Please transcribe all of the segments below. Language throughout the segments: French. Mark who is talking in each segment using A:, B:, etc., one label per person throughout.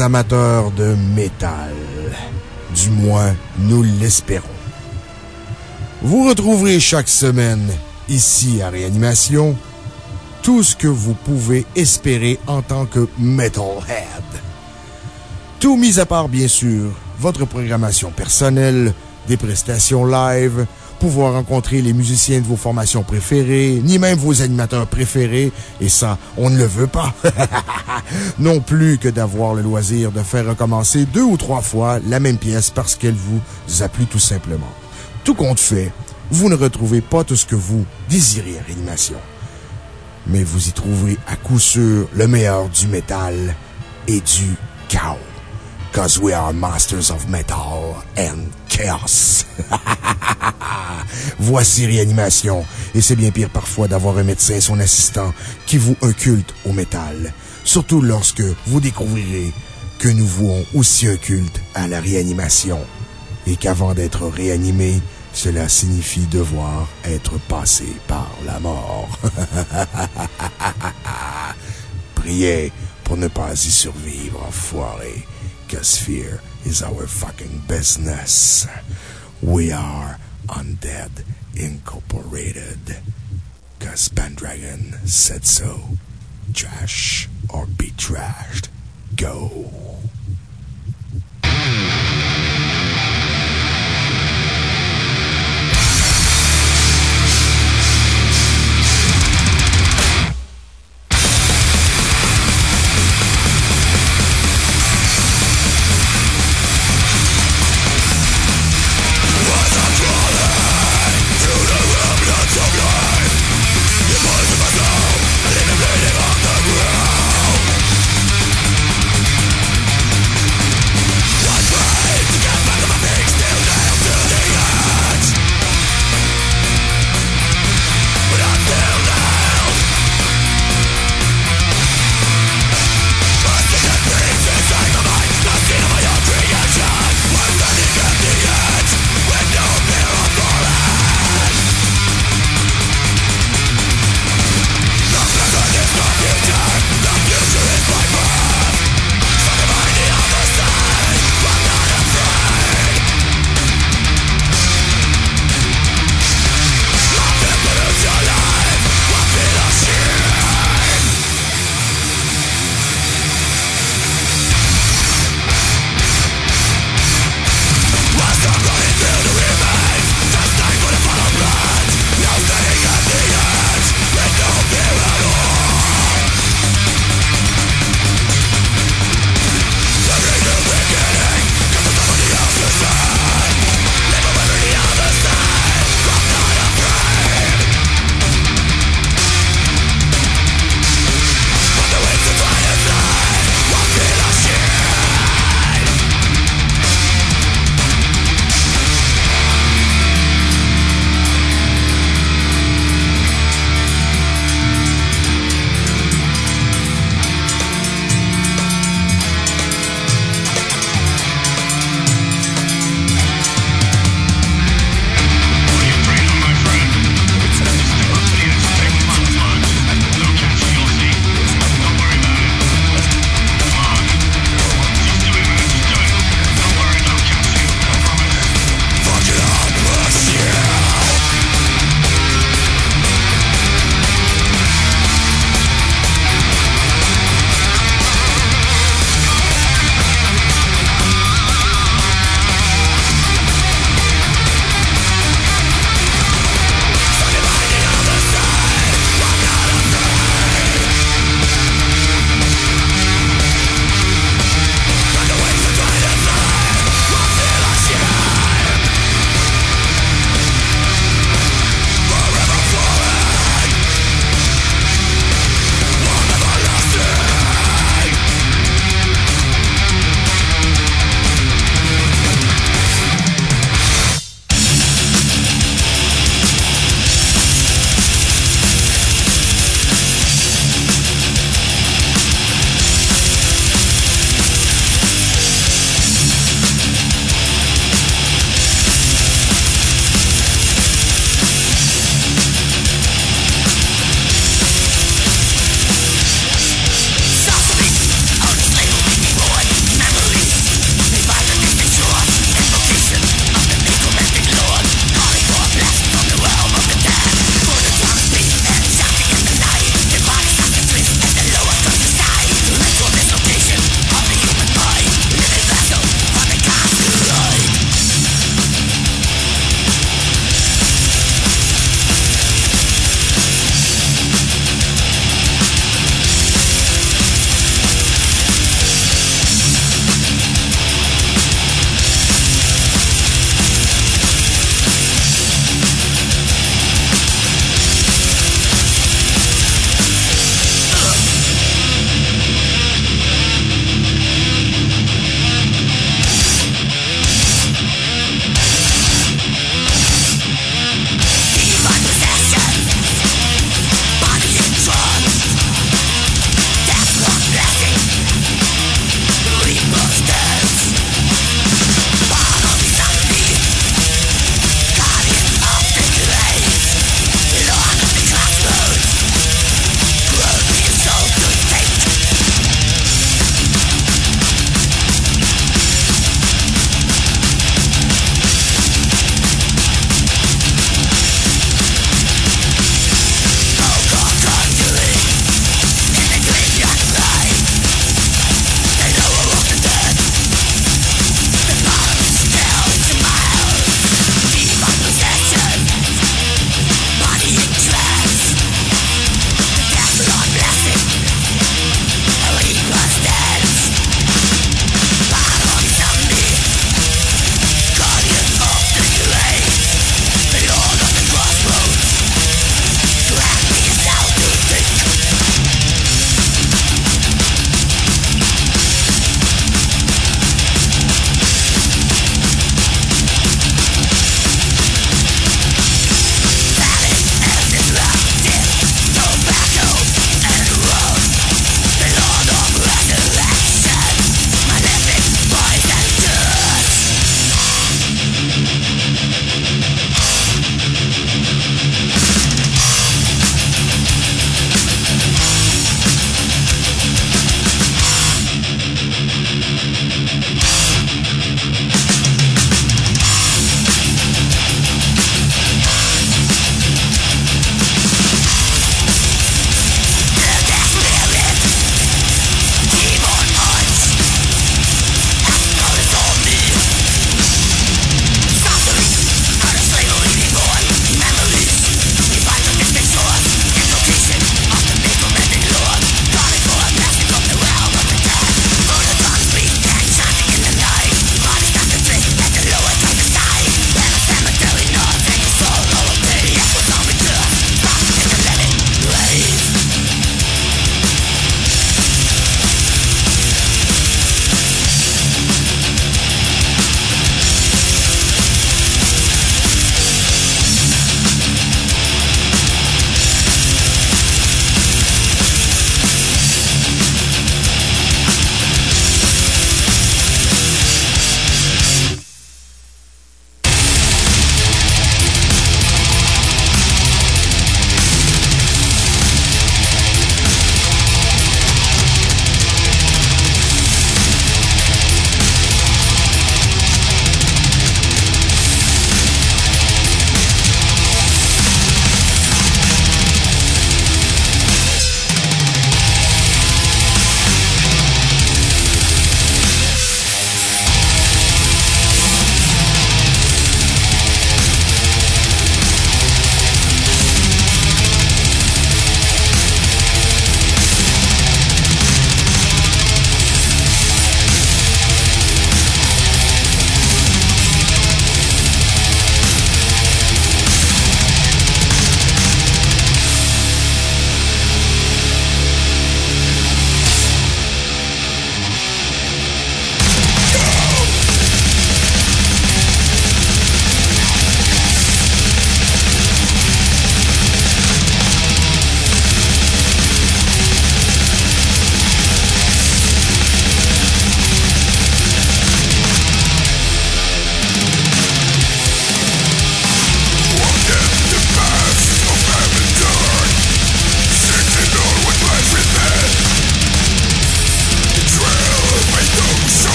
A: amateurs de métal, du moins nous l'espérons. Vous retrouverez chaque semaine, ici à Réanimation, tout ce que vous pouvez espérer en tant que Metalhead. Tout mis à part, bien sûr, votre programmation personnelle, des prestations live, pouvoir rencontrer les musiciens de vos formations préférées, ni même vos animateurs préférés, et ça, on ne le veut pas. non plus que d'avoir le loisir de faire recommencer deux ou trois fois la même pièce parce qu'elle vous a plu tout simplement. Tout compte fait, vous ne retrouvez pas tout ce que vous désirez à réanimation. Mais vous y trouverez à coup sûr le meilleur du métal et du chaos. Cause we are masters of metal and chaos. Voici réanimation. Et c'est bien pire parfois d'avoir un médecin et son assistant qui vous culte au métal. Surtout lorsque vous découvrirez que nous vouons aussi un culte à la réanimation. Et qu'avant d'être réanimé, cela signifie devoir être passé par la mort. Priez pour ne pas y survivre, enfoiré. Fear is our fucking business. We are Undead Incorporated. Cause Pendragon said so. Trash or be trashed. Go.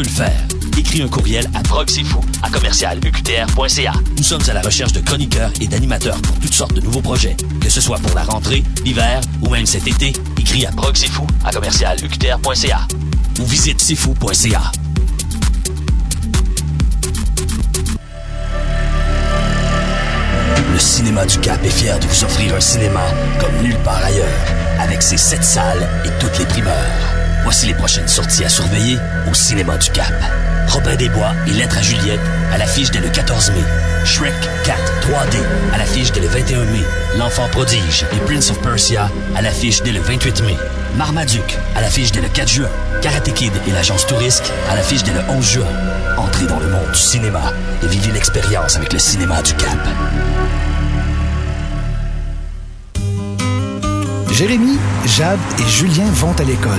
B: Le faire. Écris un courriel à proxifou à commercialuqtr.ca. Nous sommes à la recherche de chroniqueurs et d'animateurs pour toutes sortes de nouveaux projets. Que ce soit pour la rentrée, l'hiver ou même cet été, écris à proxifou à commercialuqtr.ca ou visite sifou.ca. Le cinéma du Cap est fier de vous offrir un cinéma comme nulle part ailleurs, avec ses sept salles et toutes les primeurs. Voici les prochaines sorties à surveiller au cinéma du Cap. Robin des Bois et Lettres à Juliette à l'affiche dès le 14 mai. Shrek 4 3D à l'affiche dès le 21 mai. L'Enfant prodige et Prince of Persia à l'affiche dès le 28 mai. Marmaduke à l'affiche dès le 4 juin. Karate Kid et l'agence Tourisque à l'affiche dès le 11 juin. Entrez dans le monde du cinéma et vivez l'expérience avec le cinéma du Cap.
C: Jérémy, Jade et Julien vont à l'école.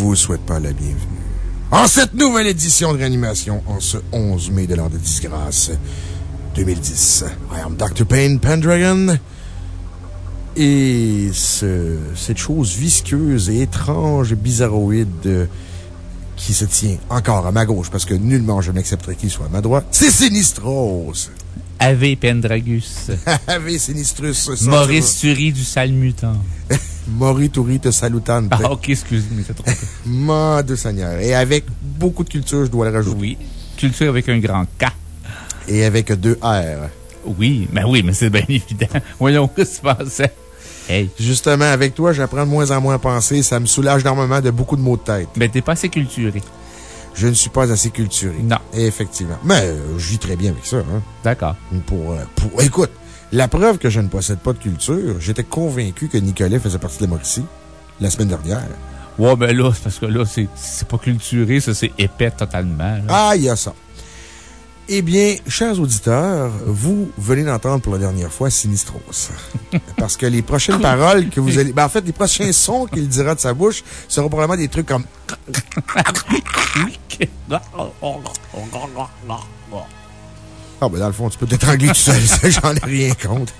A: vous souhaite pas la bienvenue. En cette nouvelle édition de réanimation, en ce 11 mai de l'an de disgrâce 2010. I am Dr. Payne Pendragon. Et ce, cette chose visqueuse et étrange et bizarroïde qui se tient encore à ma gauche, parce que nullement je n'accepterai qu'il soit à ma droite, c'est Sinistros.
D: Ave Pendragus.
A: Ave Sinistrus.
D: Maurice Turi du sale mutant.
A: Mori Touri te salutante.
D: Ah, ok, excuse-moi, c'est trop.
A: Mon Dieu Seigneur. Et avec beaucoup de culture, je dois le rajouter.
D: Oui. Culture avec un grand K.
A: Et avec deux R.
D: Oui, mais oui, mais c'est bien évident. Voyons, qu'est-ce que tu pensais? Hey.
A: Justement, avec toi, j'apprends de moins en moins à penser. Ça me soulage énormément de beaucoup de maux de tête.
D: Mais t'es pas assez culturé.
A: Je ne suis pas assez culturé.
D: Non.
A: Effectivement. Mais euh, je vis très bien avec ça. Hein.
D: D'accord.
A: Pour, euh, pour... Écoute, la preuve que je ne possède pas de culture, j'étais convaincu que Nicolas faisait partie de la Mauricie la semaine dernière.
D: Ouais, ben là, c'est parce que là, c'est c'est pas culturé, ça, c'est épais totalement. là.
A: Ah, il y a ça. Eh bien, chers auditeurs, vous venez d'entendre pour la dernière fois Sinistros. Parce que les prochaines paroles que vous allez. Ben, en fait, les prochains sons qu'il dira de sa bouche seront probablement des trucs comme. Ah, ben, dans le fond, tu peux t'étrangler tout seul, ça, j'en ai rien contre.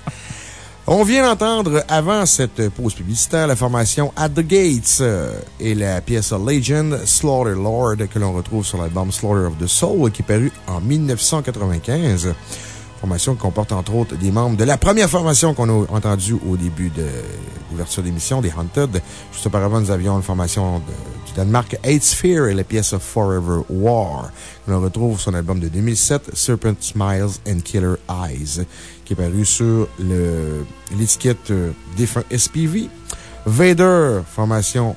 A: On vient d'entendre, avant cette pause publicitaire, la formation At the Gates euh, et la pièce Legend Slaughter Lord que l'on retrouve sur l'album Slaughter of the Soul qui est paru en 1995. Formation qui comporte entre autres des membres de la première formation qu'on a entendue au début de l'ouverture d'émission, des Haunted. Juste auparavant, nous avions une formation de- du Danemark, Eight Sphere et la pièce of Forever War. l'on retrouve sur l'album de 2007, Serpent Smiles and Killer Eyes, qui est paru sur l'étiquette euh, défunt SPV. Vader, formation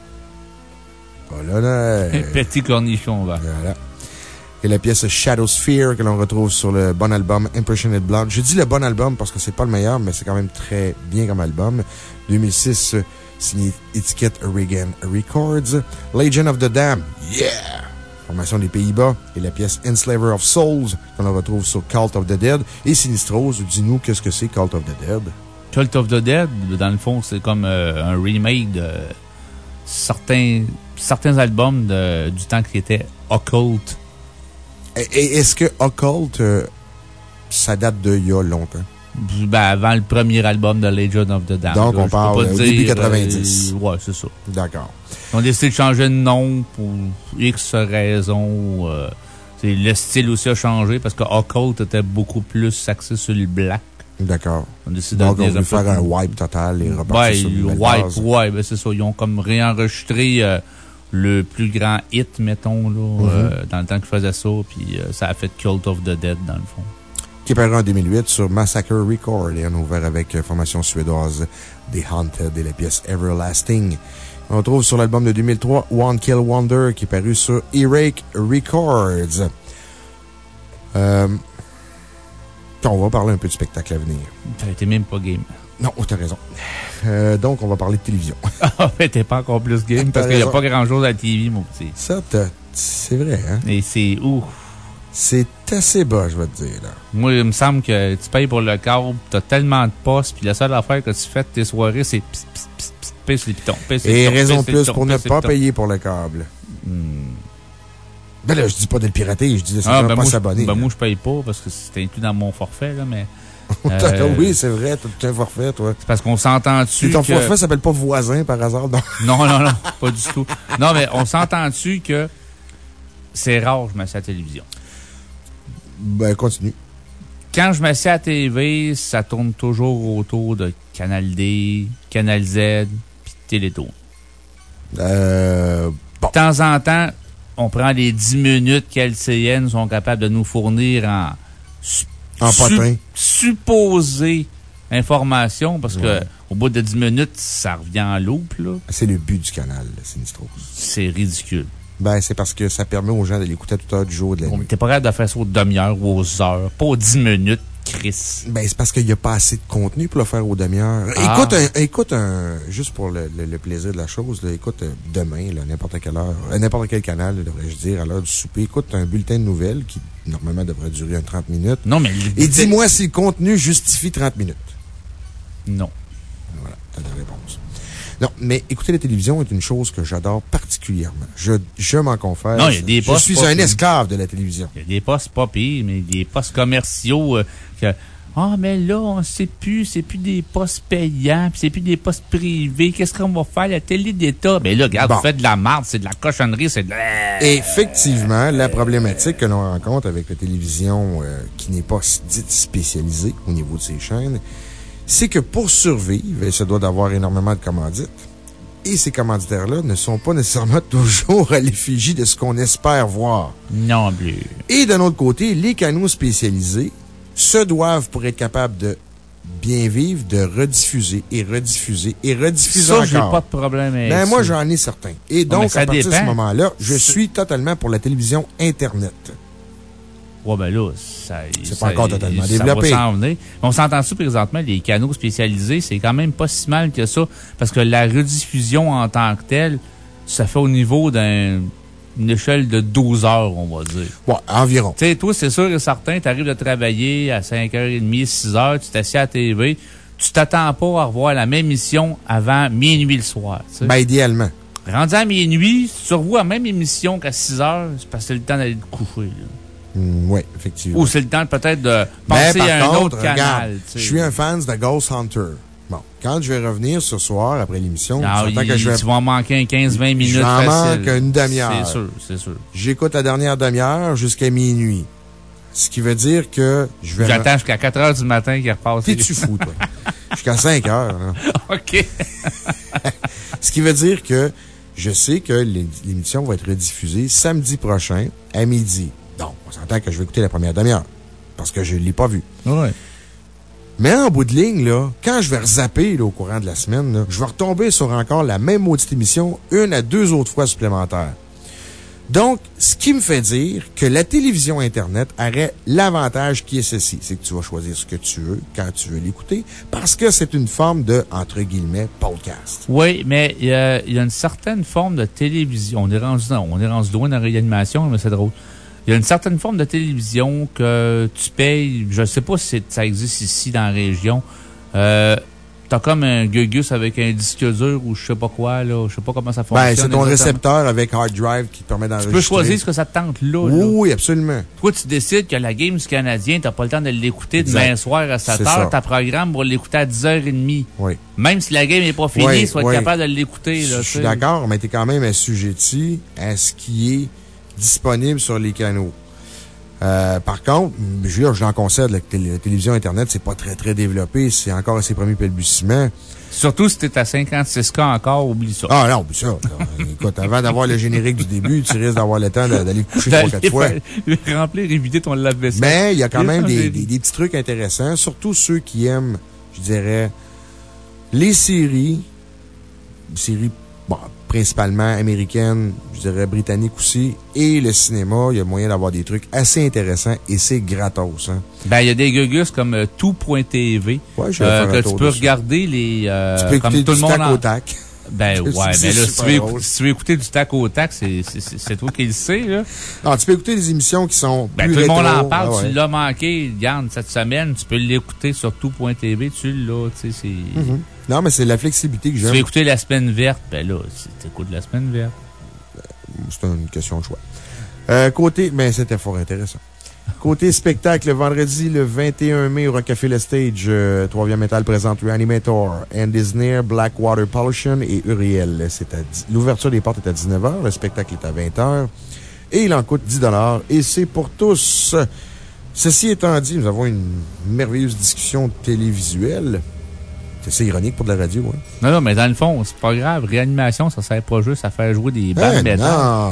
A: polonaise.
D: Petit cornichon, va.
A: Voilà. Et la pièce Shadow Sphere que l'on retrouve sur le bon album Impressionate Blonde. Je dis le bon album parce que c'est pas le meilleur, mais c'est quand même très bien comme album. 2006, signé étiquette Reagan Records. Legion of the Dam, yeah! Formation des Pays-Bas et la pièce Enslaver of Souls qu'on retrouve sur Cult of the Dead. Et Sinistros, dis-nous qu'est-ce que c'est Cult of the Dead?
D: Cult of the Dead, dans le fond, c'est comme euh, un remake de certains, certains albums du temps qui était Occult.
A: Et, est-ce que Occult, euh, ça date d'il y a longtemps?
D: Ben, avant le premier album de Legend of the Damned.
A: Donc, on parle au début 90.
D: Euh, ouais, c'est ça.
A: D'accord.
D: Ils ont décidé de changer de nom pour X raisons. Euh, le style aussi a changé parce que Occult était beaucoup plus axé sur le black.
A: D'accord. On décide Donc, on voulu faire un wipe total et repartir sur
D: wipe, base. Ouais, ben c'est ça. Ils ont comme réenregistré euh, le plus grand hit, mettons, là, mm-hmm. dans le temps qu'ils faisaient ça. Puis ça a fait Cult of the Dead, dans le fond
A: qui est paru en 2008 sur Massacre Record et on a ouvert avec la formation suédoise The Haunted et la pièce Everlasting. On retrouve sur l'album de 2003 One Kill Wonder qui est paru sur Erake Records. Euh, on va parler un peu du spectacle à venir.
D: T'as même pas game.
A: Non, t'as raison. Euh, donc, on va parler de télévision.
D: Ah, mais t'es pas encore plus game parce qu'il n'y a pas grand chose à la TV, mon petit.
A: Ça, c'est vrai, hein?
D: Et c'est ouf.
A: C'est assez bas, je vais te dire. Là.
D: Moi, il me semble que tu payes pour le câble, tu as tellement de postes, puis la seule affaire que tu fais de tes soirées, c'est pisse les pitons.
A: Et raison plus pour ne pas payer pour le câble. Hmm. Ben là, je dis pas de le pirater, je dis de ah, ben pas s'abonner.
D: Ben moi, je paye pas parce que c'est inclus dans mon forfait, là, mais.
A: Euh, oui, c'est vrai, t'as un forfait, toi.
D: C'est parce qu'on s'entend dessus.
A: ton forfait s'appelle pas voisin par hasard, non?
D: non, non, non, pas du tout. Non, mais on s'entend dessus que c'est rare, je mets ça à la télévision?
A: Ben, continue.
D: Quand je m'assieds à la TV, ça tourne toujours autour de Canal D, Canal Z, puis Télétoon.
A: Euh,
D: De temps en temps, on prend les 10 minutes qu'LCN sont capables de nous fournir en,
A: en potin.
D: supposé information, parce que au bout de 10 minutes, ça revient en loupe, là.
A: C'est le but du canal, Sinistro.
D: C'est ridicule.
A: Ben, c'est parce que ça permet aux gens de l'écouter à toute heure du jour de la nuit.
D: T'es pas capable de faire ça aux demi-heures ou aux heures, pas aux dix minutes. Chris.
A: Ben, c'est parce qu'il n'y a pas assez de contenu pour le faire aux demi-heures. Ah. Écoute, un, écoute un, juste pour le, plaisir de la chose, écoute euh, demain, n'importe quelle heure, euh, n'importe quel canal, devrais-je dire, à l'heure du souper, écoute un bulletin de nouvelles qui, normalement, devrait durer un 30 minutes.
D: Non, mais.
A: Et dis-moi si le contenu justifie 30 minutes.
D: Non.
A: Voilà, t'as la réponse. Non, mais écouter la télévision est une chose que j'adore particulièrement. Je, je m'en confesse.
D: Non, il y a des postes.
A: Je suis un esclave de la télévision.
D: Il y a des postes pas pires, mais des postes commerciaux euh, que. Ah, mais là, on sait plus, c'est plus des postes payants, c'est plus des postes privés. Qu'est-ce qu'on va faire? La télé d'État. Mais là, regarde, vous faites de la marde, c'est de la cochonnerie, c'est de
A: Effectivement, la problématique que l'on rencontre avec la télévision euh, qui n'est pas dite spécialisée au niveau de ses chaînes, c'est que pour survivre, il se doit d'avoir énormément de commandites. Et ces commanditaires-là ne sont pas nécessairement toujours à l'effigie de ce qu'on espère voir.
D: Non plus.
A: Et d'un autre côté, les canaux spécialisés se doivent, pour être capables de bien vivre, de rediffuser et rediffuser et rediffuser
D: Ça, j'ai pas de problème avec
A: ben, moi, j'en ai certains. Et donc, à partir de ce moment-là, je suis totalement pour la télévision Internet.
D: Ouais, ben là, ça.
A: C'est pas encore totalement développé.
D: On s'entend-tu présentement, les canaux spécialisés, c'est quand même pas si mal que ça, parce que la rediffusion en tant que telle, ça fait au niveau d'une échelle de 12 heures, on va dire.
A: Ouais, environ.
D: Tu sais, toi, c'est sûr et certain, tu arrives de travailler à 5h30, 6h, tu t'assieds à la TV, tu t'attends pas à revoir la même émission avant minuit le soir.
A: Ben, idéalement.
D: Rendu à minuit, tu revois la même émission qu'à 6 heures, c'est parce que c'est le temps d'aller te coucher. Là.
A: Mm, oui, effectivement.
D: Ou c'est le temps peut-être de penser à un autre canal.
A: je suis un fan de Ghost Hunter. Bon, quand je vais revenir ce soir après l'émission,
D: que je vais... tu vas en manquer 15-20 minutes.
A: J'en manque une demi-heure.
D: C'est sûr, c'est sûr.
A: J'écoute la dernière demi-heure jusqu'à minuit. Ce qui veut dire que je vais.
D: J'attends jusqu'à 4 heures du matin qu'il repasse.
A: T'es-tu fou, toi? jusqu'à 5 heures.
D: OK.
A: Ce qui veut dire que je sais que l'émission va être rediffusée samedi prochain à midi. Donc, on s'entend que je vais écouter la première demi-heure. Parce que je ne l'ai pas vu.
D: Ouais.
A: Mais en bout de ligne, là, quand je vais zapper au courant de la semaine, je vais retomber sur encore la même maudite émission une à deux autres fois supplémentaires. Donc, ce qui me fait dire que la télévision Internet aurait l'avantage qui est ceci. C'est que tu vas choisir ce que tu veux quand tu veux l'écouter parce que c'est une forme de, entre guillemets, podcast.
D: Oui, mais il y, a, une certaine forme de télévision. On est rendu, on est rendu loin dans la réanimation, mais c'est drôle. Il y a une certaine forme de télévision que tu payes. Je ne sais pas si ça existe ici dans la région. Euh, T'as comme un gugus avec un disque dur ou je sais pas quoi, là. Je sais pas comment ça ben, fonctionne.
A: Ben, c'est ton récepteur avec hard drive qui te permet d'enregistrer.
D: Tu peux choisir ce que ça te tente là.
A: Oui, absolument.
D: Toi, tu décides que la game du Canadien, t'as pas le temps de l'écouter demain soir à 7 h. T'as programme pour l'écouter à 10h30.
A: Oui.
D: Même si la game n'est pas finie, oui, sois capable de l'écouter,
A: Je suis d'accord, mais t'es quand même assujetti à ce qui est disponible sur les canaux. Euh, par contre, je j'en concède, la, la, télévision Internet, c'est pas très, très développé. C'est encore à ses premiers balbutiements.
D: Surtout si t'es à 56K encore, oublie ça.
A: Ah non, oublie ça. Écoute, avant d'avoir le générique du début, tu risques d'avoir le temps d'aller coucher trois, quatre fois.
D: Remplir et vider ton lave-vaisselle.
A: Mais il y a quand même des, des, petits trucs intéressants, surtout ceux qui aiment, je dirais, les séries, séries principalement américaine, je dirais britannique aussi, et le cinéma, il y a moyen d'avoir des trucs assez intéressants et c'est gratos. Hein.
D: Ben, il y a des gugus comme euh, tout.tv.
A: Ouais, euh,
D: que tu peux regarder les.
A: Euh, tu peux écouter comme tout le monde. Au tac.
D: Ben ouais, mais là, si tu, veux, si tu, veux, écouter du tac au tac, c'est toi qui le sais, là.
A: Non, tu peux écouter des émissions qui sont
D: ben,
A: plus
D: tout
A: le
D: monde en parle, ah tu l'as manqué, regarde, cette semaine, tu peux l'écouter sur tout.tv, tu l'as, tu sais, c'est... Mm-hmm.
A: Non, mais c'est la flexibilité que j'aime.
D: Tu veux écouter la semaine verte, ben là, tu écoutes la semaine verte.
A: C'est une question de choix. Euh, côté, mais c'était fort intéressant. Côté spectacle, vendredi le 21 mai au Rockcafé Le Stage, euh, Trois-Vieux Metal présente Reanimator, And Near, Blackwater Pollution et Uriel. L'ouverture des portes est à 19h, le spectacle est à 20h et il en coûte 10 et c'est pour tous. Ceci étant dit, nous avons une merveilleuse discussion télévisuelle. C'est ironique pour de la radio, hein?
D: Non, non, mais dans le fond, c'est pas grave. Réanimation, ça sert pas juste à faire jouer des bandes ben De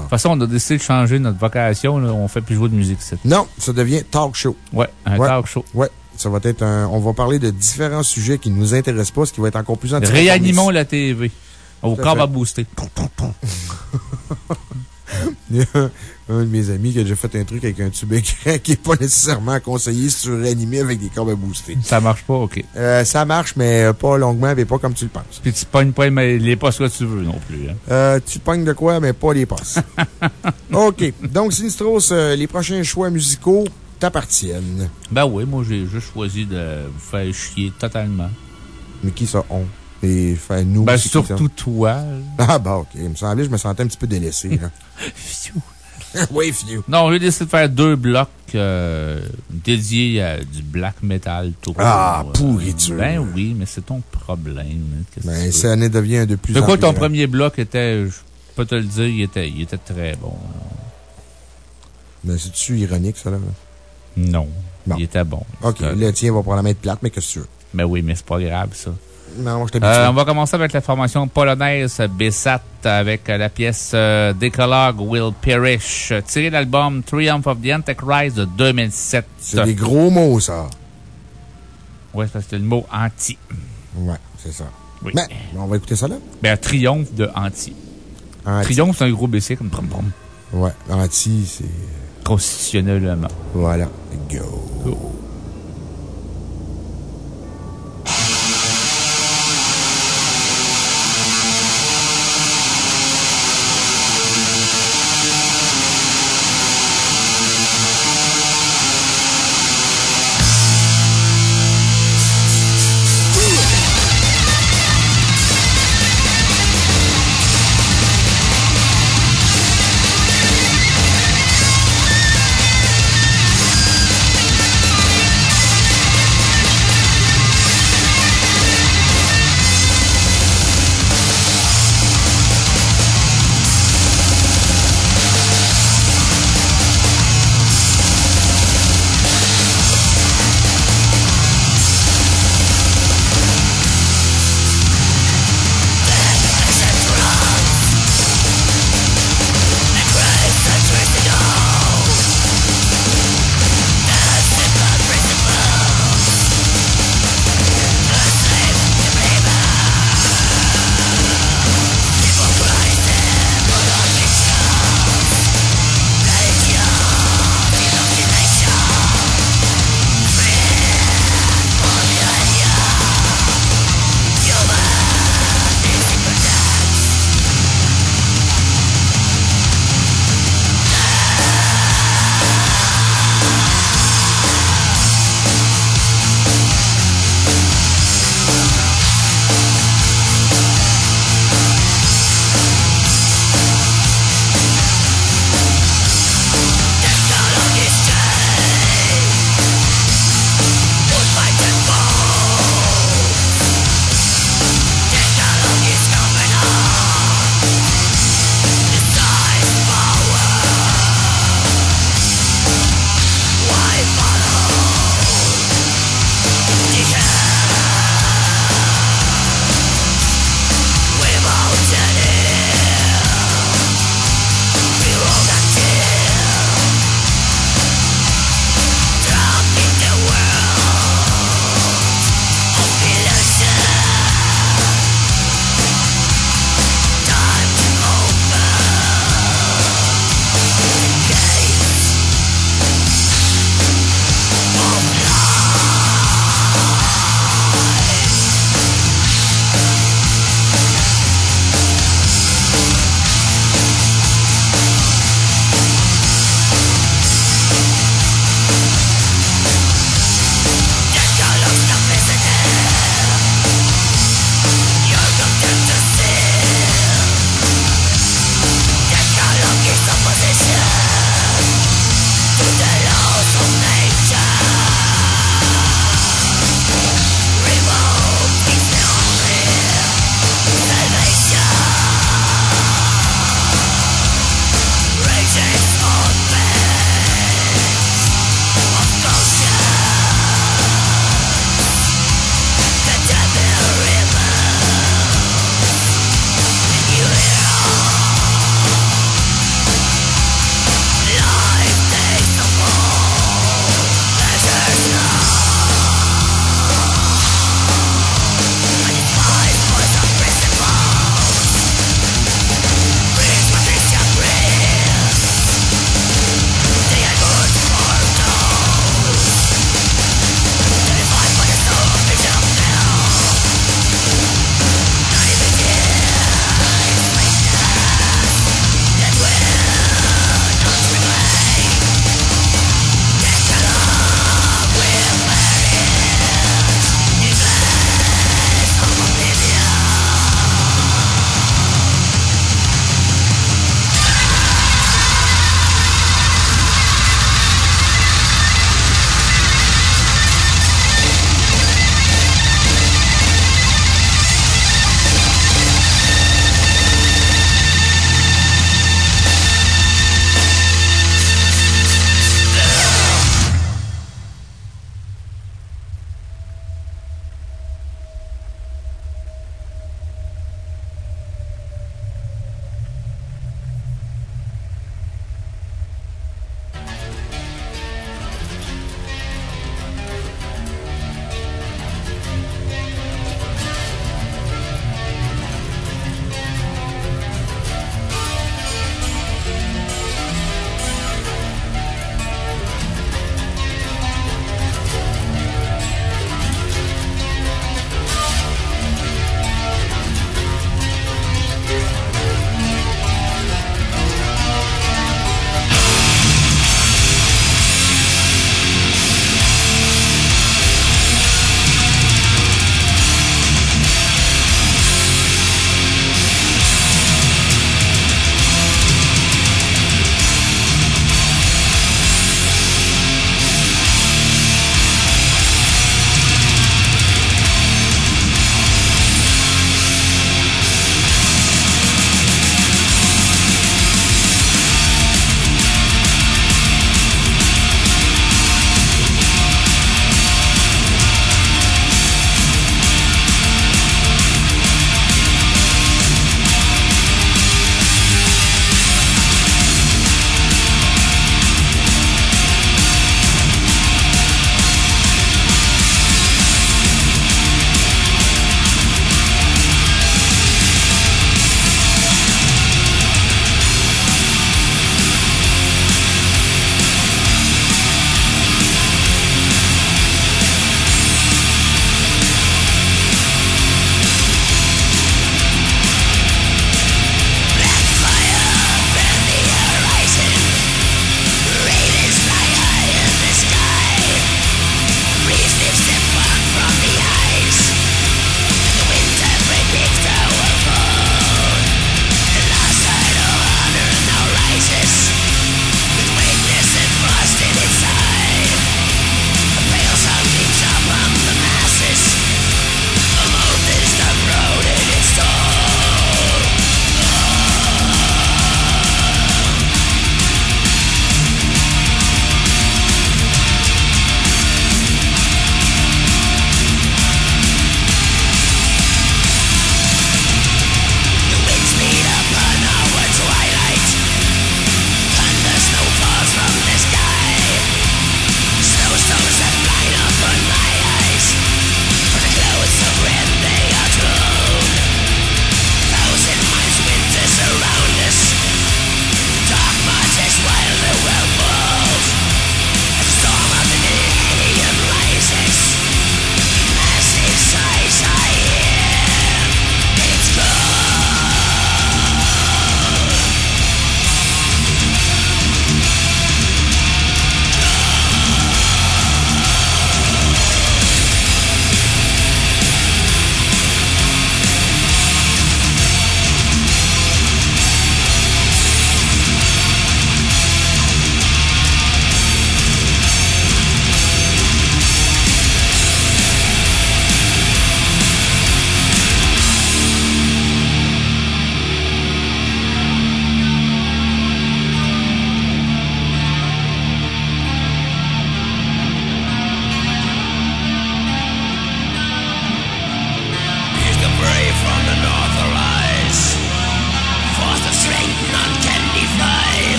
D: toute façon, on a décidé de changer notre vocation. Là. On fait plus jouer de musique.
A: Non, ça devient talk show.
D: Ouais, un talk show.
A: Ouais. Ça va être un. On va parler de différents sujets qui ne nous intéressent pas, ce qui va être encore plus intéressant.
D: Réanimons la TV. Au corps à booster.
A: un de mes amis qui a déjà fait un truc avec un tube écran qui n'est pas nécessairement conseillé veux réanimer avec des cordes à booster.
D: Ça marche pas, OK.
A: Euh, ça marche, mais pas longuement, mais pas comme tu le penses.
D: Puis tu pognes pas les postes que tu veux non plus. Hein?
A: Euh, tu pognes de quoi, mais pas les postes. OK. Donc, Sinistros, euh, les prochains choix musicaux t'appartiennent.
D: Ben oui, moi, j'ai juste choisi de vous faire chier totalement.
A: Mais qui ça, on? Et fait nous.
D: Ben, surtout toi.
A: Ah, bah, OK. Il me semblait, je me sentais un petit peu délaissé. Hein. oui, few.
D: Non, j'ai décidé de faire deux blocs euh, dédiés à du black metal tout
A: Ah, pourriture.
D: ben oui, mais c'est ton problème.
A: Ben, ça en devient de plus
D: en plus. quoi ton premier bloc était, je peux te le dire, il était, il était très bon.
A: Ben, c'est-tu ironique, ça, là?
D: Non. Il était bon.
A: OK, le tien va probablement être plate, mais qu'est-ce que tu veux?
D: Ben oui, mais c'est pas grave, ça.
A: Euh,
D: on va commencer avec la formation polonaise Bessat avec la pièce euh, Decalogue Will Perish, tirée de l'album Triumph of the Antichrist de 2007.
A: C'est des gros mots, ça.
D: Oui, parce que c'est le mot anti.
A: Ouais, c'est ça. Oui. Mais, on va écouter ça là.
D: Ben, triomphe de anti. Triomphe, c'est un gros BC comme prom prom.
A: Ouais, anti, c'est.
D: Constitutionnellement.
A: Voilà. Go. Go.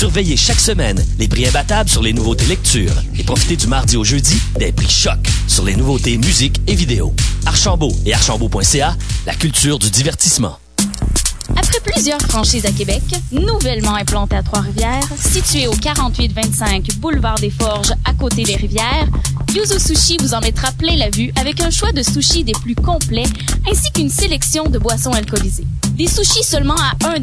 B: Surveillez chaque semaine les prix imbattables sur les nouveautés lecture et profitez du mardi au jeudi des prix choc sur les nouveautés musique et vidéo. Archambault et archambault.ca, la culture du divertissement.
E: Après plusieurs franchises à Québec, nouvellement implantées à Trois-Rivières, situées au 4825 Boulevard des Forges à côté des rivières, Yuzu Sushi vous en mettra plein la vue avec un choix de sushis des plus complets ainsi qu'une sélection de boissons alcoolisées. Des sushis seulement à 1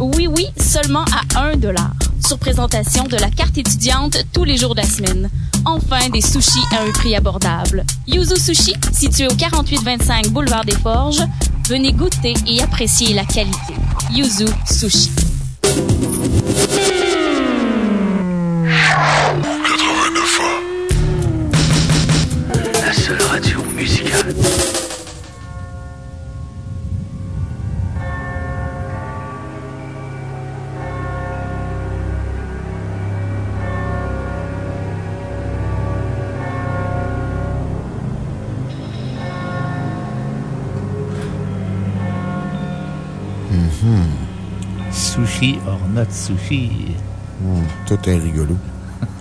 E: Oui, oui, seulement à 1 Sur présentation de la carte étudiante tous les jours de la semaine. Enfin, des sushis à un prix abordable. Yuzu Sushi, situé au 4825 Boulevard des Forges, venez goûter et apprécier la qualité. Yuzu Sushi.
D: Sushi or not sushi.
A: Tout est rigolo.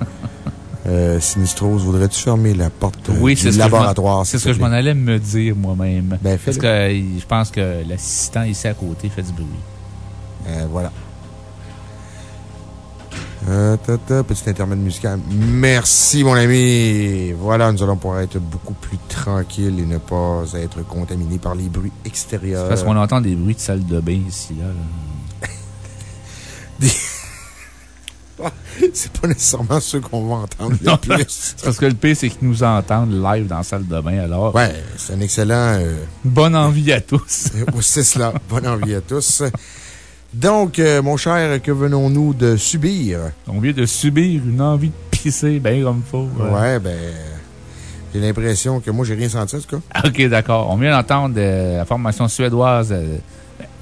A: euh, Sinistros, voudrais-tu fermer la porte euh,
D: Oui,
A: du laboratoire?
D: C'est ce que je m'en allais me dire moi-même.
A: Ben,
D: Parce que euh, je pense que l'assistant ici à côté fait du bruit.
A: Euh, voilà. Petit intermède musical. Merci, mon ami. Voilà, nous allons pouvoir être beaucoup plus tranquilles et ne pas être contaminés par les bruits extérieurs.
D: Parce qu'on entend des bruits de salle de bain ici, là. là.
A: C'est pas nécessairement ceux qu'on va entendre le plus.
D: parce que le pire, c'est qu'ils nous entendent live dans la salle de bain, alors.
A: Ouais, c'est un excellent. euh,
D: Bonne envie à tous.
A: C'est cela. Bonne envie à tous. Donc, euh, mon cher, que venons-nous de subir?
D: On vient de subir une envie de pisser, bien comme faut.
A: Ouais, ben. J'ai l'impression que moi, j'ai rien senti, en tout cas.
D: Ah, Ok, d'accord. On vient d'entendre euh, la formation suédoise euh,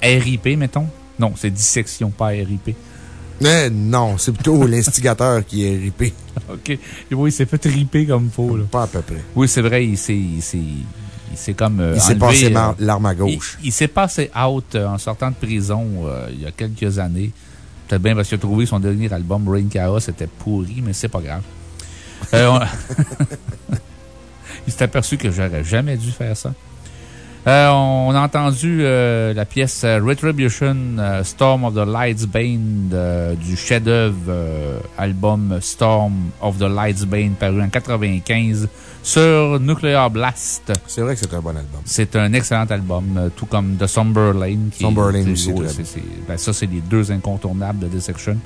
D: RIP, mettons. Non, c'est dissection, pas RIP.
A: Mais non, c'est plutôt l'instigateur qui est ripé.
D: OK. Et oui, il s'est fait riper comme faut, là.
A: Pas à peu près.
D: Oui, c'est vrai, il s'est. Il s'est comme. euh,
A: Il s'est
D: enlevé,
A: passé
D: euh,
A: l'arme à gauche.
D: Il, il s'est passé out euh, en sortant de prison euh, il y a quelques années. Peut-être bien parce qu'il a trouvé son dernier album, Rain Chaos, était pourri, mais c'est pas grave. Euh, on- il s'est aperçu que j'aurais jamais dû faire ça. Euh, on a entendu euh, la pièce euh, Retribution euh, Storm of the Lights Bane euh, du chef-d'œuvre euh, album Storm of the Lights Bane paru en 95 sur Nuclear Blast.
A: C'est vrai que c'est un bon album.
D: C'est un excellent album, tout comme The Somber Lane. qui
A: Somber Lane aussi,
D: ben, ça, c'est les deux incontournables de Dissection.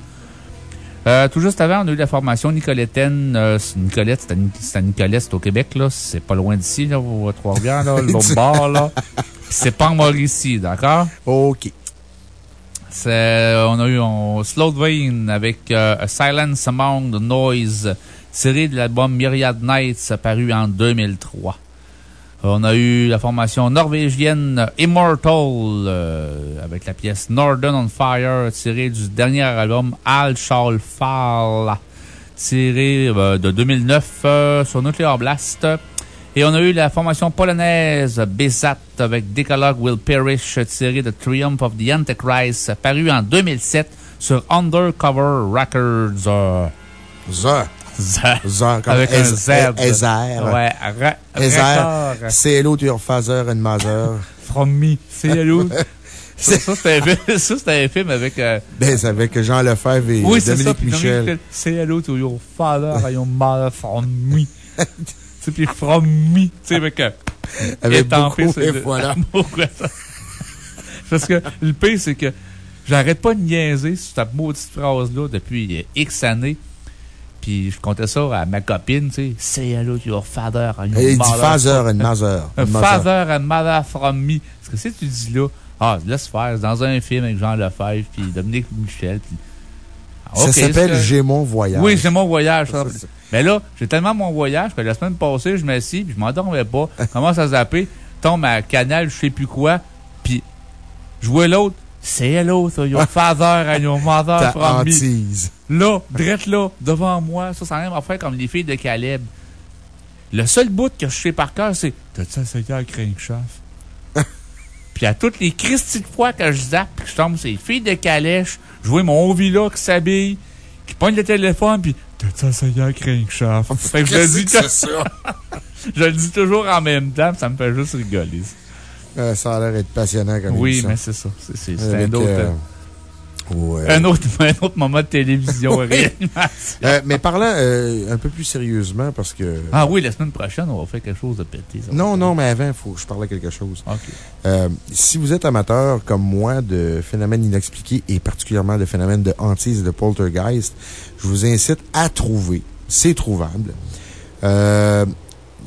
D: Euh, tout juste avant, on a eu la formation Nicolettaine. Euh, c'est Nicolette, c'est à, Nicolette, c'est au Québec, là. C'est pas loin d'ici, là, au Trois-Rivières, là, l'autre bord, là. C'est pas en Mauricie, d'accord?
A: OK.
D: C'est- On a eu un Slow Vein avec euh, A Silence Among the Noise, tiré de l'album Myriad Nights, paru en 2003. On a eu la formation norvégienne Immortal euh, avec la pièce Northern on Fire, tirée du dernier album Al Shall Fall, tiré euh, de 2009 euh, sur Nuclear Blast. Et on a eu la formation polonaise Besat avec Decalogue Will Perish, tiré de Triumph of the Antichrist, paru en 2007 sur Undercover Records. Euh.
A: The.
D: Avec un Z.
A: Ezer.
D: Ouais.
A: Ezer. C'est hello to your father and mother.
D: From me. C'est hello. Ça, c'était un, film avec. Euh,
A: ben, c'est avec Jean Lefebvre et oui, Dominique Michel.
D: C'est hello to your father and your mother from me. tu puis from me. Tu sais, avec. Euh,
A: avec beaucoup, et voilà.
D: Parce que le pire, c'est que j'arrête pas de niaiser sur cette maudite phrase-là depuis X années. Puis je comptais ça à ma copine, tu sais. Say hello to your father and your
A: Il dit father and mother.
D: Father and mother from me. Parce que si tu dis là, ah, laisse faire, c'est dans un film avec Jean Lefebvre, puis Dominique Michel, puis.
A: Ah, ça s'appelle J'ai mon voyage.
D: Oui, J'ai mon voyage. Mais là, j'ai tellement mon voyage que la semaine passée, je m'assis, puis je m'endormais pas. Commence à zapper, tombe à canal, je sais plus quoi, puis je vois l'autre. Say hello to your father and your mother from me. Là, drette là, devant moi. Ça, ça rien à faire comme les filles de Caleb. Le seul bout que je sais par cœur, c'est T'as-tu essayé un crankshaft? Puis à toutes les Christy de fois que je zappe, puis je tombe ces filles de calèche, je vois mon Villa qui s'habille, qui pointe le téléphone, puis t'as-tu essayé un crankshaft? fait que je le dis que ça? je le dis toujours en même temps, ça me fait juste rigoler.
A: Euh, ça a l'air d'être passionnant comme
D: Oui, mais c'est ça. C'est un autre. Euh, un, autre, un autre moment de télévision,
A: euh, mais parlant euh, un peu plus sérieusement, parce que.
D: Ah oui, la semaine prochaine, on va faire quelque chose de pété.
A: Non, non, mais avant, il faut que je parle quelque chose. Euh, si vous êtes amateur, comme moi, de phénomènes inexpliqués et particulièrement de phénomènes de hantise et de poltergeist, je vous incite à trouver. C'est trouvable. Euh,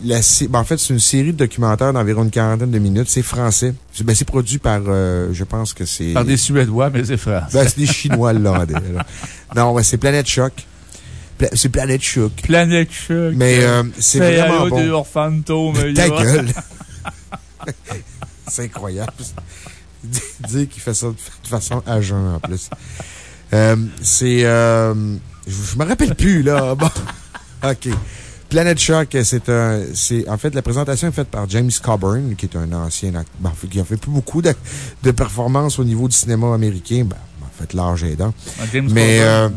A: ben, en fait, c'est une série de documentaires d'environ une quarantaine de minutes. C'est français. C'est ben, produit par, euh, je pense que c'est...
D: Par des Suédois, mais c'est français.
A: Ben, c'est des Chinois hollandais. non, c'est Planète Choc. c'est Planète Choc.
D: Planète Choc.
A: Mais euh, c'est vraiment bon.
D: de fantôme.
A: Ta gueule. c'est incroyable. Dire qu'il fait ça de façon à jeun, en plus. Euh, c'est... je me rappelle plus, là. Bon. OK. Planet Shock, c'est un, c'est, en fait, la présentation est faite par James Coburn, qui est un ancien acteur, qui a fait plus beaucoup de, de, performances au niveau du cinéma américain. Ben, en fait, l'âge aidant.
D: Ah,
A: Mais, euh,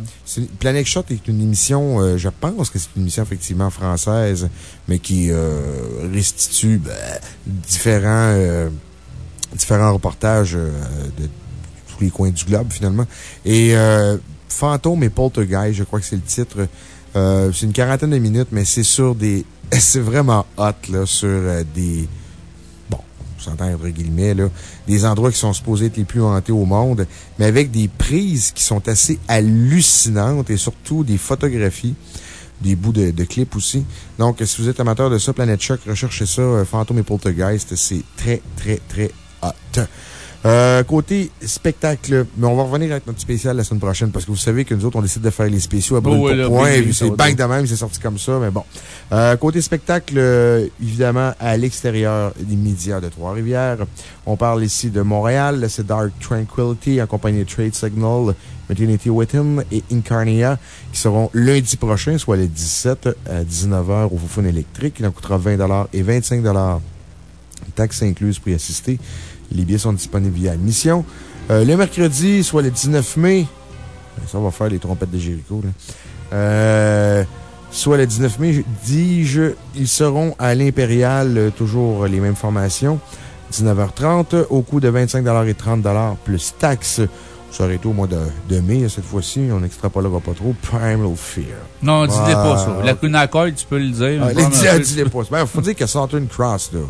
A: Planet Shot est une émission, euh, je pense que c'est une émission effectivement française, mais qui, euh, restitue, ben, différents, euh, différents reportages, de tous les coins du globe, finalement. Et, Fantôme et Poltergeist, je crois que c'est le titre, euh, c'est une quarantaine de minutes, mais c'est sur des. C'est vraiment hot, là, sur euh, des. Bon, on s'entend entre guillemets, là. Des endroits qui sont supposés être les plus hantés au monde, mais avec des prises qui sont assez hallucinantes et surtout des photographies des bouts de, clips aussi. Donc, si vous êtes amateur de ça, Planet Shock, recherchez ça, euh, Fantôme et Poltergeist. C'est très, très, très hot. Euh, côté spectacle, mais on va revenir avec notre spécial la semaine prochaine parce que vous savez que nous autres, on décide de faire les spéciaux à brûle oh, point. c'est bang de même, c'est sorti comme ça, mais bon. Euh, côté spectacle, euh, évidemment, à l'extérieur des médias de Trois-Rivières. On parle ici de Montréal, c'est Dark Tranquility en compagnie de Trade Signal, Maternity Within et Incarnia qui seront lundi prochain, soit le 17 à 19h au Foufoune électrique. Il en coûtera 20 et 25 Taxes incluses pour y assister. Les billets sont disponibles via admission. Euh, le mercredi, soit le 19 mai, ben, ça, va faire les trompettes de Jéricho, euh, soit le 19 mai, dis-je, ils seront à l'Impérial, euh, toujours les mêmes formations. 19h30, au coût de 25 et 30 plus taxes. Ça aurait été au mois de, mai, cette fois-ci. On n'extrapolera pas trop. Primal Fear.
D: Non, dis-le pas ça. La Kunakoi, tu peux le dire.
A: Ah, dis-le pas. Il ben, faut dire a une Cross, là.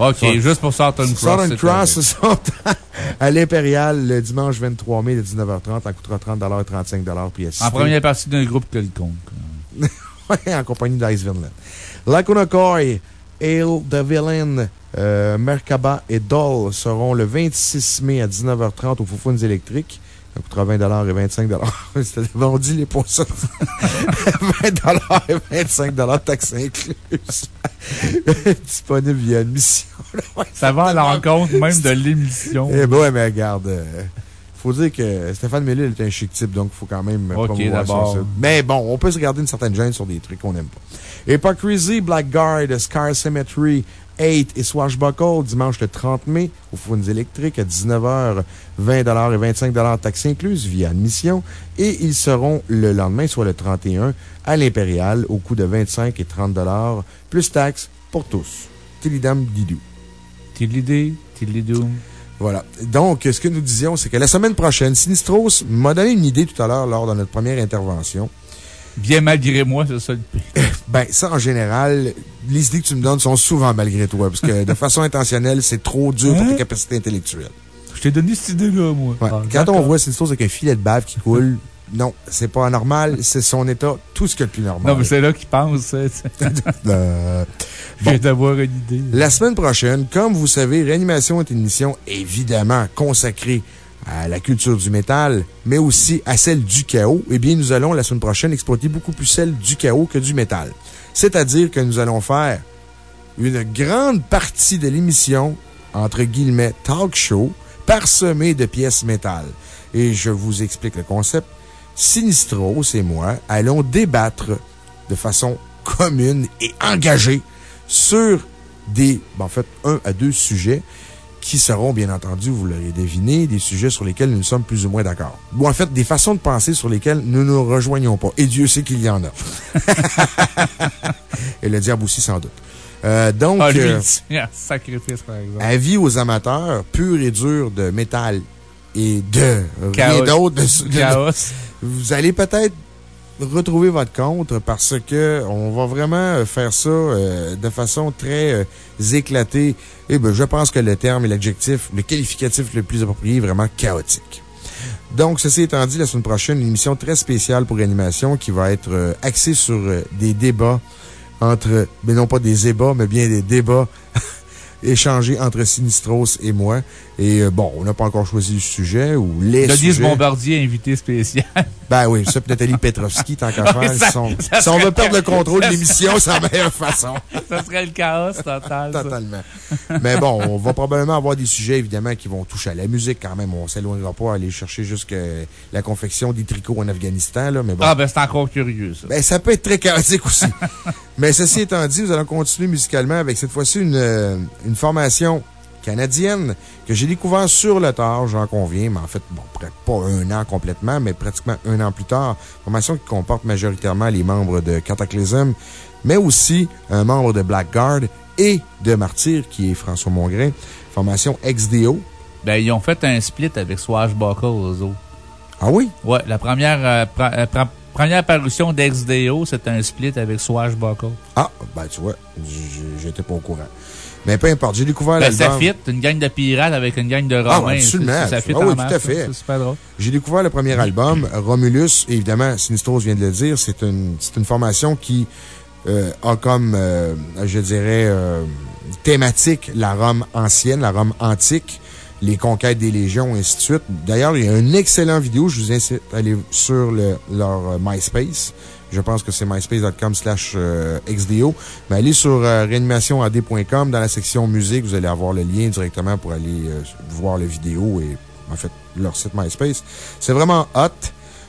D: OK, juste pour Southern Cross.
A: Southern Cross sont à l'Impérial le dimanche 23 mai de 19h30. Ça coûtera 30 et 35 puis
D: En première partie d'un groupe quelconque.
A: oui, en compagnie d'Ice Vinland. Lacuna Koi, Ale the Villain, euh, Merkaba et Doll seront le 26 mai à 19h30 aux Foufounes électriques. Ça coûtera 20 et 25 On dit les poissons. 20 et 25 taxes incluses. Disponible via admission.
D: Ça va à l'encontre même de l'émission.
A: Eh ben, mais regarde. Euh, faut dire que Stéphane Mélil est un chic type, donc il faut quand même
D: Ok,
A: promouvoir site. Mais bon, on peut se garder une certaine gêne sur des trucs qu'on n'aime pas. Hypocrisy, Blackguard, Scar Cemetery, 8 et Swashbuckle, dimanche le 30 mai, au Founes électriques à 19h, 20 et 25 taxes incluses via admission. Et ils seront le lendemain, soit le 31, à l'Impérial, au coût de 25 et 30 plus taxes pour tous. Tilidam Didou.
D: Tilidé, Tilidou.
A: Voilà. Donc, ce que nous disions, c'est que la semaine prochaine, Sinistros m'a donné une idée tout à l'heure lors de notre première intervention.
D: Bien malgré moi, c'est ça le pire.
A: Ben, ça, en général, les idées que tu me donnes sont souvent malgré toi, parce que de façon intentionnelle, c'est trop dur pour
D: Hein?
A: tes capacités intellectuelles.
D: Je t'ai donné cette idée-là, moi.
A: Ouais.
D: Ah,
A: Quand on voit Sinistros avec un filet de bave qui coule, non, c'est pas anormal, c'est son état, tout ce qu'il y a de plus normal.
D: Non, mais c'est là qu'il pense. hein,
A: Euh,
D: viens d'avoir une idée.
A: La semaine prochaine, comme vous savez, Réanimation est une émission évidemment consacrée à la culture du métal, mais aussi à celle du chaos. Eh bien, nous allons la semaine prochaine exploiter beaucoup plus celle du chaos que du métal. C'est-à-dire que nous allons faire une grande partie de l'émission, entre guillemets, talk show, parsemée de pièces métal. Et je vous explique le concept. Sinistros et moi allons débattre de façon commune et engagée sur des, ben, en fait, un à deux sujets qui seront, bien entendu, vous l'aurez deviné, des sujets sur lesquels nous sommes plus ou moins d'accord. Ou en fait, des façons de penser sur lesquelles nous ne nous rejoignons pas. Et Dieu sait qu'il y en a. et le diable aussi, sans doute. Euh, donc,
D: Ah,
A: euh,
D: un sacrifice, par exemple.
A: avis aux amateurs purs et durs de métal et de rien
D: Chaos.
A: d'autre. de-
D: Chaos.
A: Vous allez peut-être retrouver votre compte parce que on va vraiment faire ça euh, de façon très euh, éclatée. Et ben, je pense que le terme et l'adjectif, le qualificatif le plus approprié est vraiment chaotique. Donc, ceci étant dit, la semaine prochaine, une émission très spéciale pour l'animation qui va être euh, axée sur euh, des débats entre, mais non pas des ébats, mais bien des débats échangés entre Sinistros et moi. Et euh, bon, on n'a pas encore choisi le sujet ou les
D: Denise
A: sujets.
D: Bombardier, invité spécial.
A: Ben oui, ça, puis Nathalie Petrovski, tant qu'à faire.
D: ça-
A: Si on,
D: ça
A: si on veut perdre le contrôle de l'émission, c'est la meilleure façon.
D: ça serait le chaos total. ça.
A: Totalement. Mais bon, on va probablement avoir des sujets, évidemment, qui vont toucher à la musique quand même. On s'éloignera pas à aller chercher jusque la confection des tricots en Afghanistan, là. Mais bon.
D: Ah, ben, c'est encore curieux, ça.
A: Ben, ça peut être très chaotique aussi. Mais ceci étant dit, nous allons continuer musicalement avec cette fois-ci une, euh, une formation canadienne que j'ai découvert sur le tard, j'en conviens, mais en fait, bon, pas un an complètement, mais pratiquement un an plus tard. Formation qui comporte majoritairement les membres de Cataclysm, mais aussi un membre de Blackguard et de Martyr, qui est François Mongrain. Formation XDO.
D: Ben, ils ont fait un split avec Swashbuckle, eux autres.
A: Ah oui?
D: Ouais, la première, euh, euh, première apparition d'XDO, c'était un split avec Swashbuckle.
A: Ah, ben tu vois, j'étais pas au courant. Mais peu importe, j'ai découvert
D: Ben, ça
A: l'album.
D: fit, une gang de pirates avec une gang de
A: Ah,
D: romains.
A: ouais, absolument.
D: Ça, ça fit
A: Ah oui, tout à
D: ça,
A: fait.
D: C'est super drôle.
A: J'ai découvert le premier album, Romulus. Évidemment, Sinistros vient de le dire, c'est une, c'est une formation qui euh, a comme, euh, je dirais, euh, thématique la Rome ancienne, la Rome antique, les conquêtes des légions, et ainsi de suite. D'ailleurs, il y a une excellente vidéo. Je vous incite à aller sur le, leur euh, MySpace. Je pense que c'est myspace.com slash euh, XDO. Mais allez sur euh, réanimationad.com. Dans la section musique, vous allez avoir le lien directement pour aller euh, voir la vidéo et, en fait, leur site MySpace. C'est vraiment hot.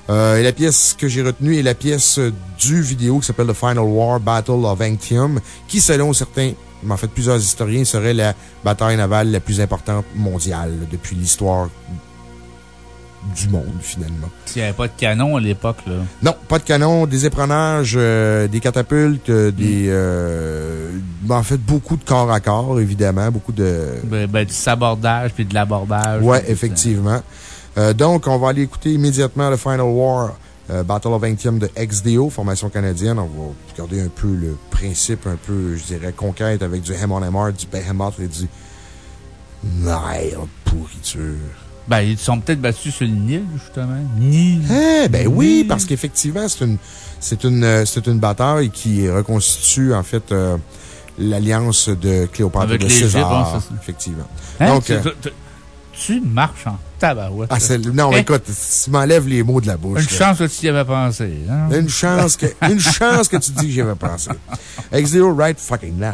A: Et la pièce que j'ai retenue est la pièce du vidéo qui s'appelle The Final War Battle of Anctium, qui, selon certains, en fait, plusieurs historiens, serait la bataille navale la plus importante mondiale depuis l'histoire du monde, finalement.
D: Il n'y avait pas de canon à l'époque, là.
A: Non, pas de canon, des éperonnages, euh, des catapultes, euh, des. euh, en fait, beaucoup de corps à corps, évidemment, beaucoup de.
D: Ben, ben, du sabordage puis de l'abordage.
A: Ouais,
D: Puis,
A: effectivement. Euh, donc, on va aller écouter immédiatement le Final War Battle of Anctium de XDO, formation canadienne. On va regarder un peu le principe, un peu, je dirais, conquête avec du Hem on Hammer, du Behemoth et du Nile pourriture.
D: Ben, ils sont peut-être battus sur le Nil, justement. Nil.
A: Eh, ben oui, parce qu'effectivement, c'est une, c'est une, euh, c'est une bataille qui reconstitue, en fait, euh, l'alliance de Cléopâtre
D: Avec
A: et de César. effectivement.
D: Hein,
A: Donc,
D: tu,
A: euh,
D: tu- marches en tabarouette.
A: ah, non,
D: Hein?
A: écoute, tu m'enlèves les mots de la bouche.
D: Une
A: là.
D: chance que tu y avais pensé. Hein?
A: Une chance que, une chance que tu dis que j'y avais pensé. XDO right fucking now.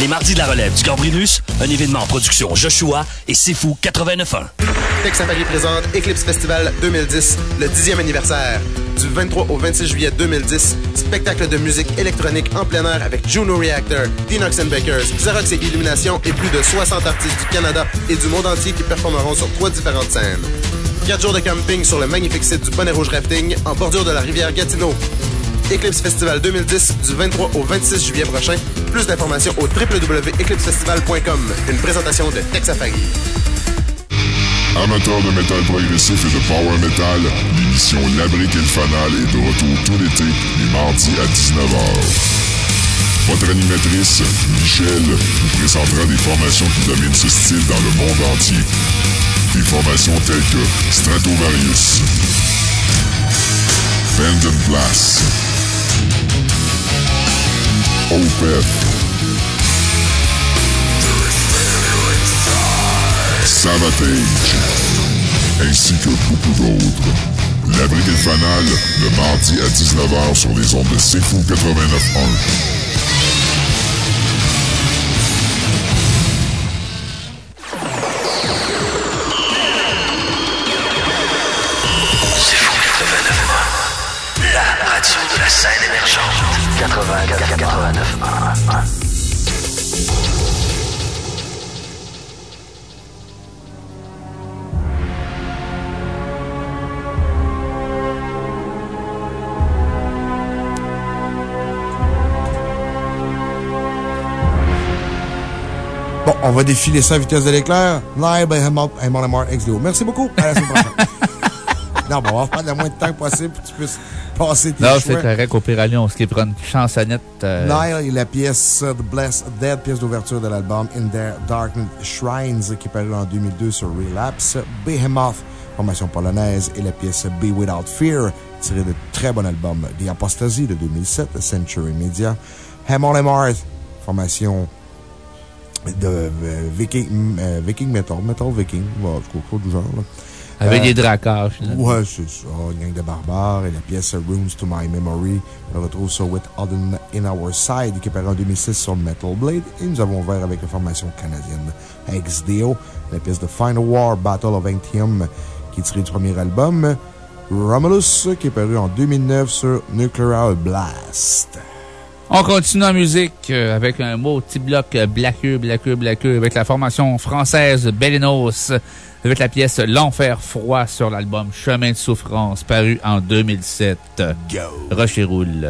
B: Les mardis de la relève du Gambrinus, un événement en production Joshua et C'est Fou 89.1.
F: Texas Paris présente Eclipse Festival 2010, le 10e anniversaire. Du 23 au 26 juillet 2010, spectacle de musique électronique en plein air avec Juno Reactor, Dinox Bakers, Xerox et Illumination et plus de 60 artistes du Canada et du monde entier qui performeront sur trois différentes scènes. 4 jours de camping sur le magnifique site du Bonnet Rouge Rafting en bordure de la rivière Gatineau. Eclipse Festival 2010 du 23 au 26 juillet prochain. Plus d'informations au www.eclipsefestival.com. Une présentation de Texafari.
G: Amateurs de métal progressif et de power metal, l'émission La Brique et le Fanal est de retour tout l'été, les mardis à 19h. Votre animatrice, Michel, vous présentera des formations qui dominent ce style dans le monde entier. Des formations telles que Stratovarius, Band Blast, Opeth, Savatage, ainsi que beaucoup d'autres. La Brigade Fanale, le mardi à 19h sur les ondes de Sifu 89.1.
H: scène émergente. 89
A: Bon, on va défiler ça à vitesse de l'éclair. Live by XDO. Merci beaucoup. À la semaine prochaine. non, bon, on va prendre le moins de temps possible pour que tu puisses passer tes
D: Non, c'est correct. Au pire, on se prend une chansonnette. Euh...
A: Nile est la pièce The Blessed Dead, pièce d'ouverture de l'album In Their Darkened Shrines, qui est paru en 2002 sur Relapse. Behemoth, formation polonaise, et la pièce Be Without Fear, tirée de très bon album The Apostasy de 2007, Century Media. Hammond and Mars, formation de euh, Viking, euh, Viking Metal, Metal Viking, crois du genre. Là.
D: Avec des dracages.
A: Ouais, c'est ça. Une gang de barbares et la pièce Runes to My Memory. On le retrouve sur With Odin in Our Side, qui est paru en 2006 sur Metal Blade. Et nous avons ouvert avec la formation canadienne XDO, la pièce de Final War Battle of Antium, qui est tirée du premier album. Romulus, qui est paru en 2009 sur Nuclear Blast.
D: On continue en musique euh, avec un mot petit bloc blaqueux, blaqueux, blaqueux avec la formation française Bellinos avec la pièce L'Enfer froid sur l'album Chemin de souffrance paru en 2007.
A: Go!
D: Roche et roule.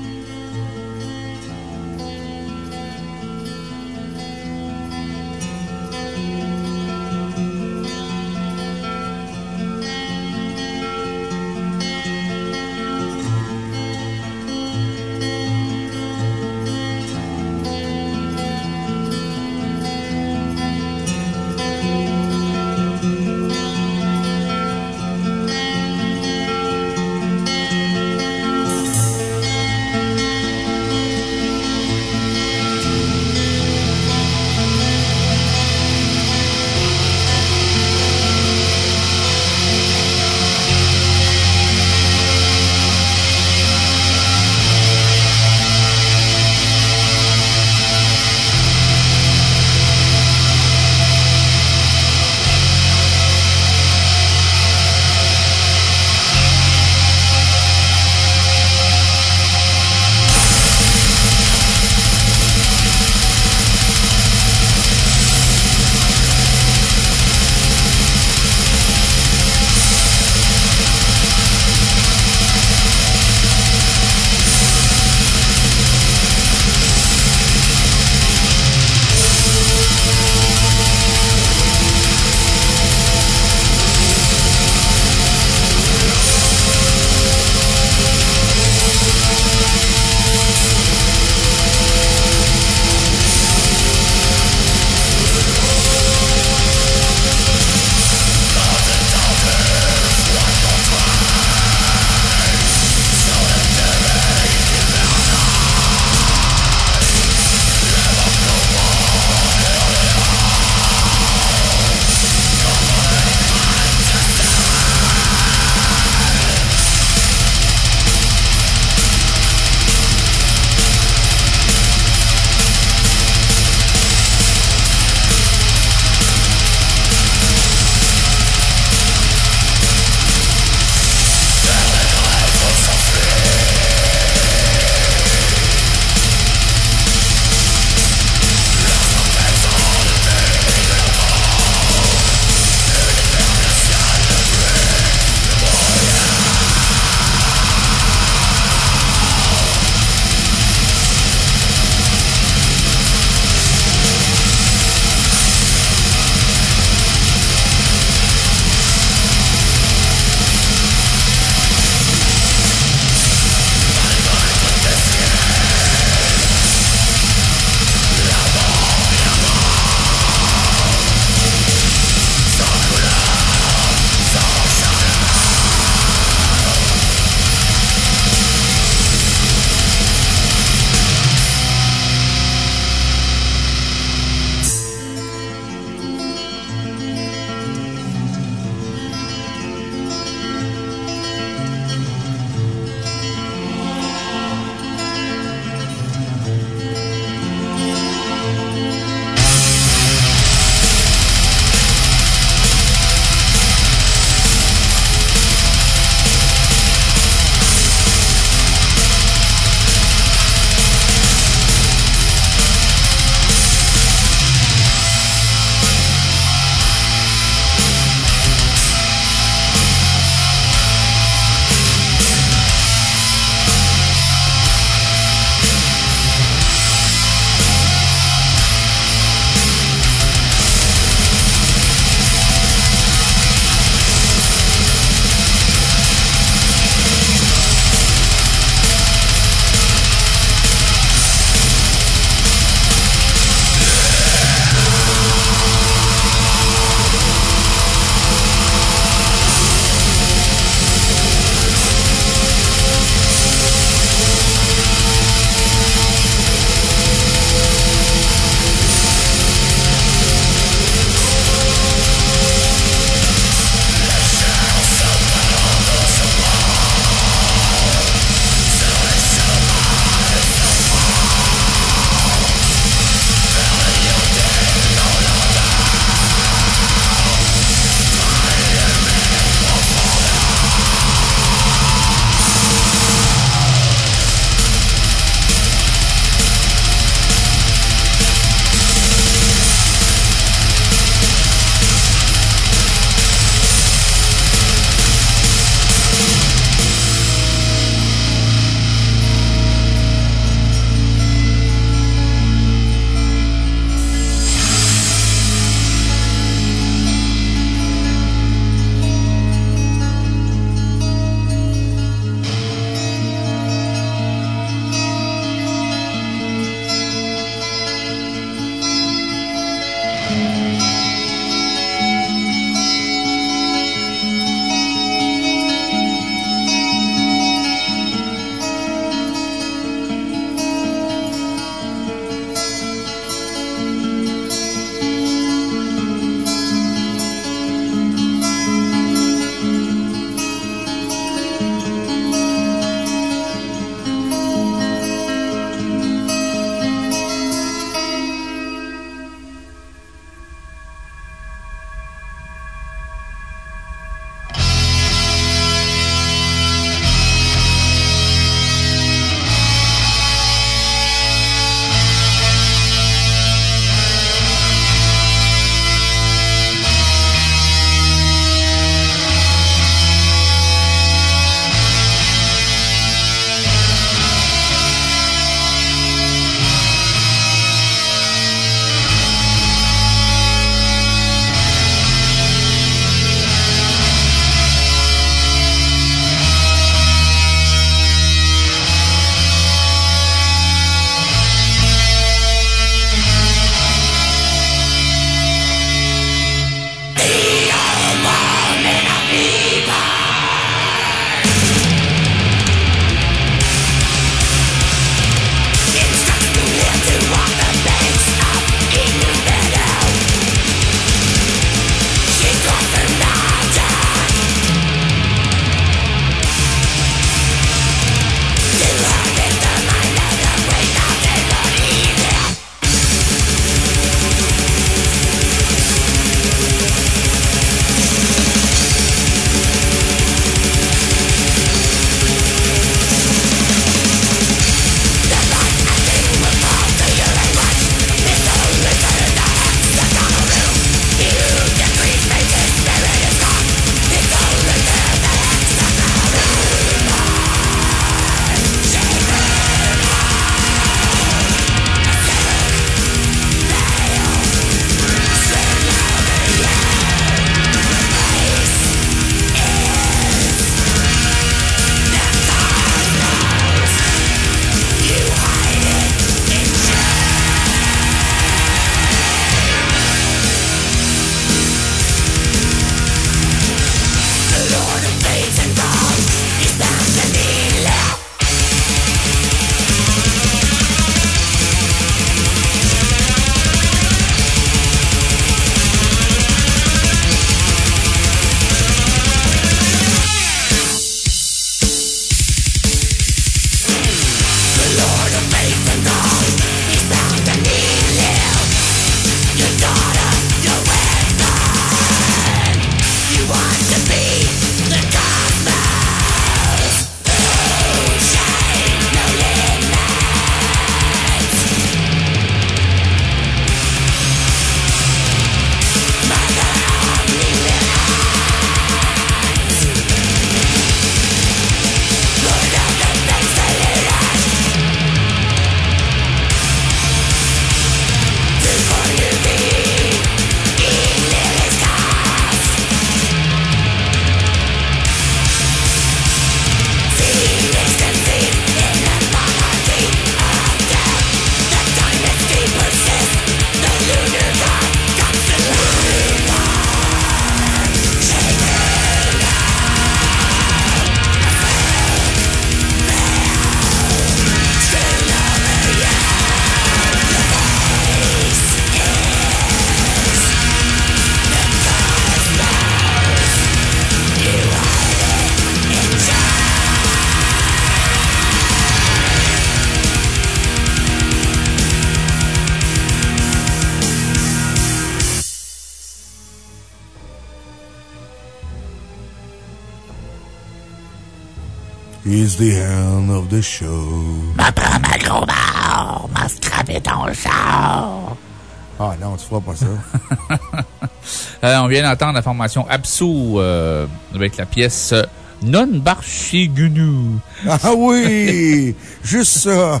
A: Pas ça.
D: euh, on vient d'entendre la formation Absou euh, avec la pièce Non Barchigunu.
A: Ah oui! Juste ça!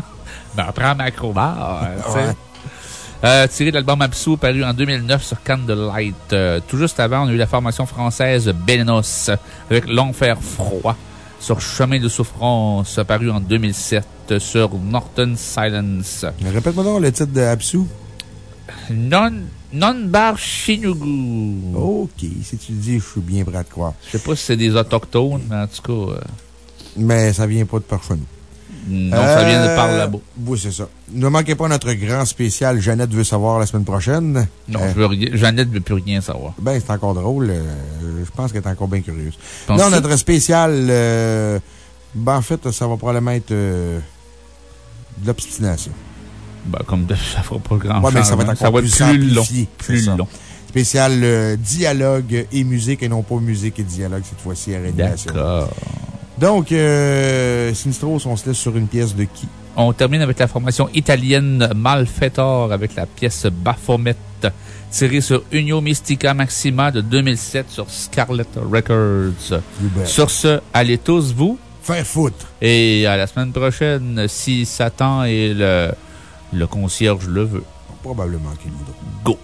D: ben, prends ma crowbar. Ouais. Euh, tiré de l'album Absou, paru en 2009 sur Candlelight. Euh, tout juste avant, on a eu la formation française Benos avec L'Enfer Froid sur Chemin de Souffrance, paru en 2007 sur Norton Silence.
A: Répète-moi donc le titre de Absou.
D: Non, non bar Chinugu.
A: OK. Si tu le dis, je suis bien prêt à te croire.
D: Je sais pas si c'est des autochtones, mais en tout cas. Euh,
A: mais ça vient pas de par
D: Non, ça vient de par là-bas.
A: Oui, c'est ça. Ne manquez pas notre grand spécial Jeannette veut savoir la semaine prochaine.
D: Non, je veux rien. Jeannette veut plus rien savoir.
A: Ben, c'est encore drôle. je pense qu'elle est encore bien curieuse. Non, notre spécial, ben, en fait, ça va probablement être de l'obstination.
D: Ben, comme ça fera pas grand
A: ouais, mais ça va être encore
D: plus, long. Plus long.
A: Spécial euh, dialogue et musique et non pas musique et dialogue cette fois-ci à Réanimation.
D: D'accord.
A: Donc, euh, Sinistros, on se laisse sur une pièce de qui?
D: On termine avec la formation italienne Malfettor avec la pièce Baphomet tirée sur Unio Mystica Maxima de 2007 sur Scarlet Records. Sur ce, allez tous vous
A: faire foutre.
D: Et à la semaine prochaine, si Satan et le le concierge le veut.
A: Probablement qu'il voudra. Go!